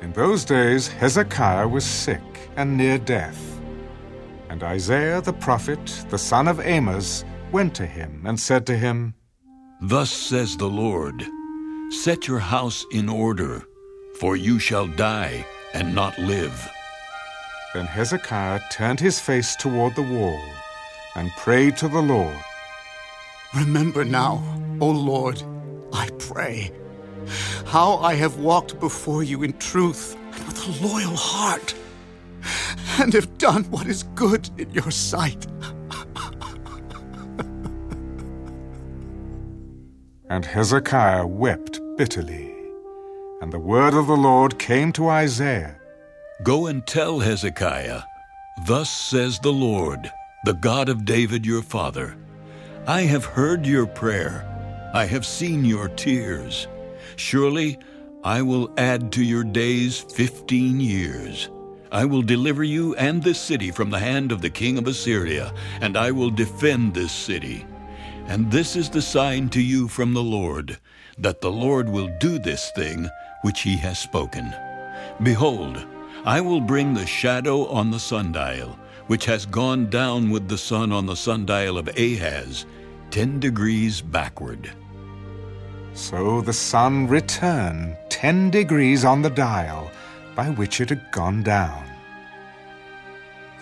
In those days, Hezekiah was sick and near death. And Isaiah the prophet, the son of Amos, went to him and said to him, Thus says the Lord Set your house in order, for you shall die and not live. Then Hezekiah turned his face toward the wall and prayed to the Lord. Remember now, O Lord, I pray, how I have walked before you in truth and with a loyal heart, and have done what is good in your sight. And Hezekiah wept bitterly. And the word of the Lord came to Isaiah. Go and tell Hezekiah, Thus says the Lord, the God of David your father I have heard your prayer, I have seen your tears. Surely I will add to your days fifteen years. I will deliver you and this city from the hand of the king of Assyria, and I will defend this city. And this is the sign to you from the Lord, that the Lord will do this thing which he has spoken. Behold, I will bring the shadow on the sundial, which has gone down with the sun on the sundial of Ahaz, ten degrees backward. So the sun returned ten degrees on the dial by which it had gone down.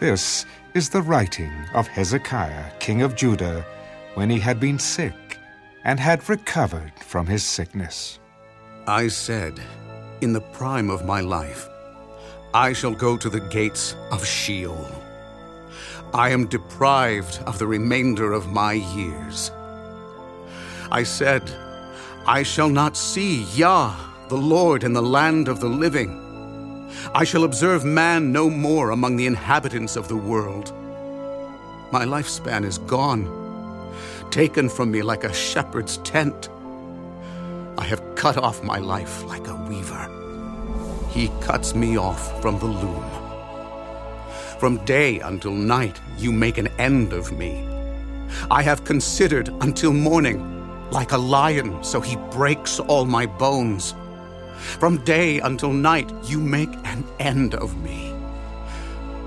This is the writing of Hezekiah, king of Judah, when he had been sick and had recovered from his sickness. I said, in the prime of my life, I shall go to the gates of Sheol. I am deprived of the remainder of my years. I said, I shall not see Yah, the Lord, in the land of the living. I shall observe man no more among the inhabitants of the world. My lifespan is gone, taken from me like a shepherd's tent. I have cut off my life like a weaver. He cuts me off from the loom. From day until night, you make an end of me. I have considered until morning. Like a lion, so he breaks all my bones. From day until night, you make an end of me.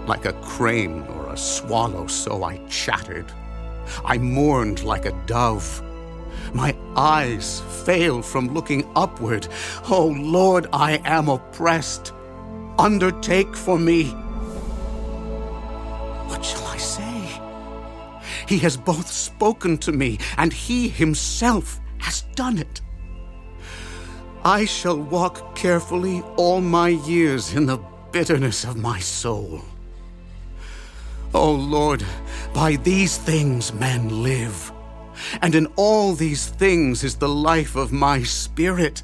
Like a crane or a swallow, so I chattered. I mourned like a dove. My eyes fail from looking upward. Oh Lord, I am oppressed. Undertake for me. He has both spoken to me, and he himself has done it. I shall walk carefully all my years in the bitterness of my soul. O Lord, by these things men live, and in all these things is the life of my spirit.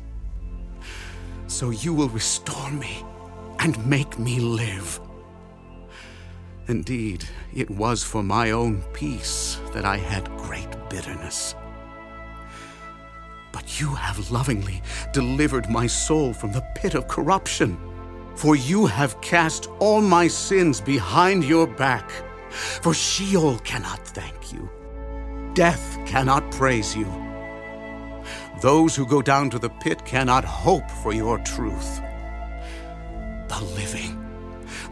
So you will restore me and make me live. Indeed, it was for my own peace that I had great bitterness. But you have lovingly delivered my soul from the pit of corruption. For you have cast all my sins behind your back. For Sheol cannot thank you, death cannot praise you. Those who go down to the pit cannot hope for your truth. The living,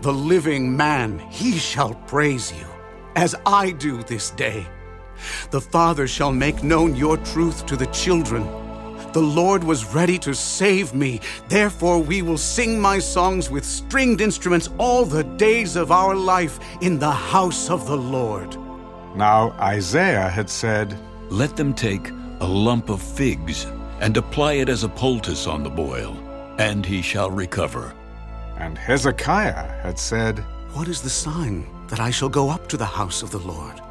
the living man, he shall praise you, as I do this day. The Father shall make known your truth to the children. The Lord was ready to save me. Therefore, we will sing my songs with stringed instruments all the days of our life in the house of the Lord. Now Isaiah had said, Let them take a lump of figs and apply it as a poultice on the boil, and he shall recover. And Hezekiah had said, What is the sign that I shall go up to the house of the Lord?